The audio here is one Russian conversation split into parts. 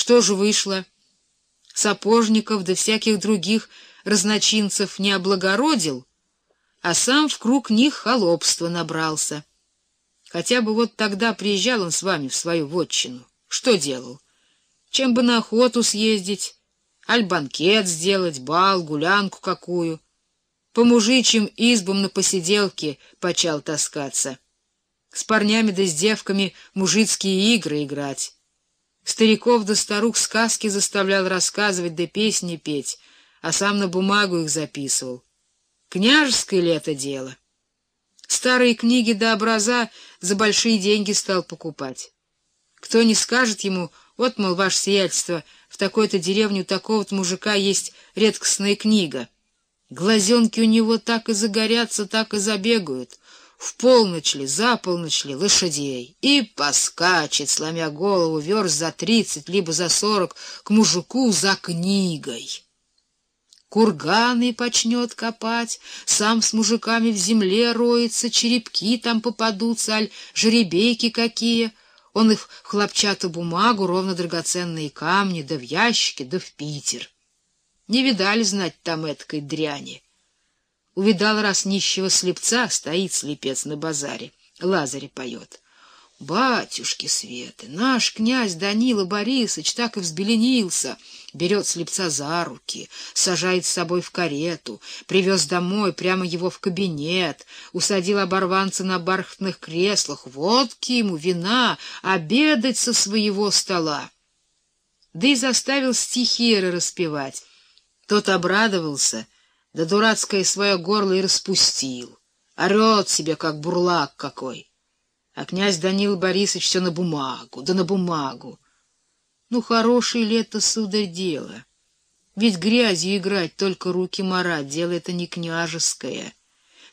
Что же вышло? Сапожников да всяких других разночинцев не облагородил, а сам в круг них холопства набрался. Хотя бы вот тогда приезжал он с вами в свою вотчину. Что делал? Чем бы на охоту съездить, аль банкет сделать, бал, гулянку какую. По мужичьим избам на посиделке почал таскаться. С парнями да с девками мужицкие игры играть. Стариков да старух сказки заставлял рассказывать да песни петь, а сам на бумагу их записывал. Княжеское ли это дело? Старые книги до образа за большие деньги стал покупать. Кто не скажет ему, вот, мол, ваше сиятельство, в такой-то деревне у такого-то мужика есть редкостная книга. Глазенки у него так и загорятся, так и забегают. В полночь ли, за полночь ли, лошадей. И поскачет, сломя голову, верст за тридцать, либо за сорок, к мужику за книгой курганы почнет копать, сам с мужиками в земле роется, черепки там попадутся, аль жеребейки какие. Он их в хлопчатую бумагу, ровно драгоценные камни, да в ящики, да в Питер. Не видали знать там эткой дряни. Увидал раз нищего слепца, стоит слепец на базаре, Лазарь поет — Батюшки Светы, наш князь Данила Борисович так и взбеленился, берет слепца за руки, сажает с собой в карету, привез домой прямо его в кабинет, усадил оборванца на бархатных креслах, водки ему, вина, обедать со своего стола. Да и заставил стихиры распевать. Тот обрадовался, да дурацкое свое горло и распустил. Орет себе, как бурлак какой. А князь Данил Борисович все на бумагу, да на бумагу. Ну, хорошее ли это, сударь, дело? Ведь грязью играть, только руки марать, дело это не княжеское.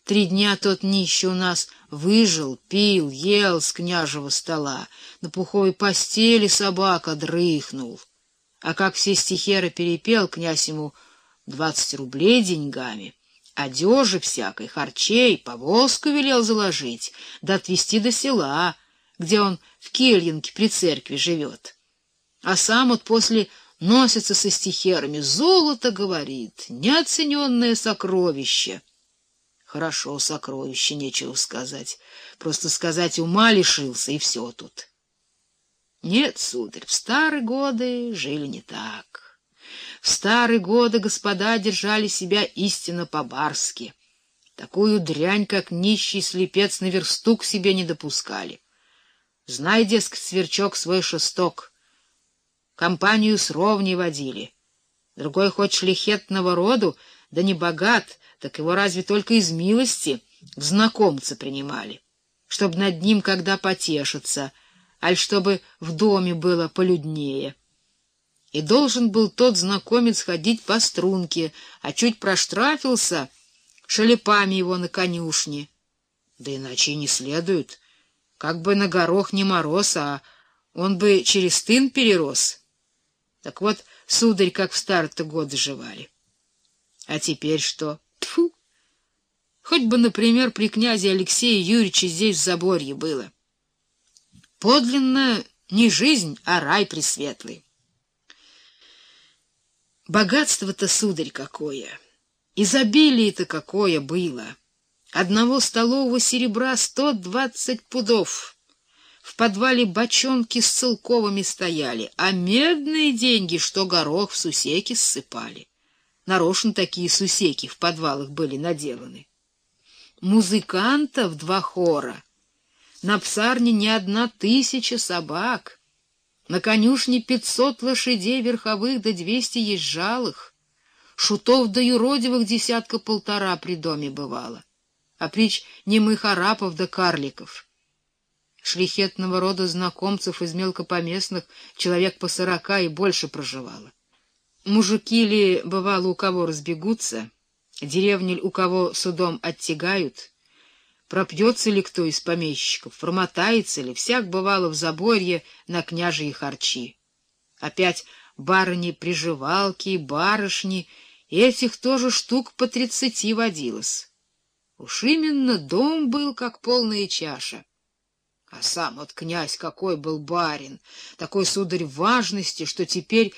Три дня тот нищий у нас выжил, пил, ел с княжего стола, на пуховой постели собака дрыхнул. А как все стихеры перепел, князь ему двадцать рублей деньгами — одежи всякой, харчей, повозку велел заложить, да отвезти до села, где он в кельинке при церкви живет. А сам вот после носится со стихерами, золото, говорит, неоцененное сокровище. Хорошо, сокровище, нечего сказать. Просто сказать ума лишился, и все тут. Нет, сударь, в старые годы жили не так. Старые годы господа держали себя истинно по-барски. Такую дрянь, как нищий слепец, на версту к себе не допускали. Знай, дескать, сверчок свой шесток. Компанию с ровней водили. Другой хоть шлихетного роду, да не богат, так его разве только из милости в знакомца принимали, чтобы над ним когда потешиться, аль чтобы в доме было полюднее и должен был тот знакомец ходить по струнке, а чуть проштрафился шалепами его на конюшне. Да иначе и не следует. Как бы на горох не мороз, а он бы через тын перерос. Так вот, сударь, как в старые-то годы жевали. А теперь что? Тфу! Хоть бы, например, при князе Алексее Юрьевиче здесь в Заборье было. Подлинно не жизнь, а рай пресветлый. Богатство-то, сударь, какое! Изобилие-то какое было! Одного столового серебра сто двадцать пудов. В подвале бочонки с целковыми стояли, а медные деньги, что горох в сусеки ссыпали. Нарочно такие сусеки в подвалах были наделаны. Музыкантов два хора. На псарне не одна тысяча собак — на конюшне пятьсот лошадей верховых да двести езжалых. Шутов да юродивых десятка полтора при доме бывало. А прич немых арапов да карликов. Шлихетного рода знакомцев из мелкопоместных человек по сорока и больше проживало. Мужики ли, бывало, у кого разбегутся, деревни у кого судом оттягают — Пропьется ли кто из помещиков, промотается ли, всяк бывало в заборье на княжьи харчи. Опять барыни-приживалки и барышни, этих тоже штук по тридцати водилось. Уж именно дом был, как полная чаша. А сам вот князь какой был барин, такой, сударь, важности, что теперь